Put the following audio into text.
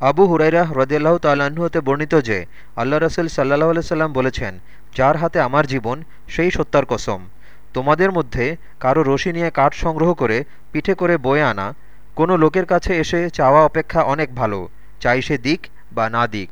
আবু হুরাইরা হ্রদিয়াল্লাহ তাল্লাহ্ন হতে বর্ণিত যে, আল্লাহ রসুল সাল্লাহ সাল্লাম বলেছেন, যার হাতে আমার জীবন, সেই সত্যার কসম। তোমাদের মধ্যে কারও রশি নিয়ে কাঠ সংগ্রহ করে, পিঠে করে বয়ে আনা। কোনো লোকের কাছে এসে চাওয়া অপেক্ষা অনেক ভালো। চাই সে দিক বা না দিক।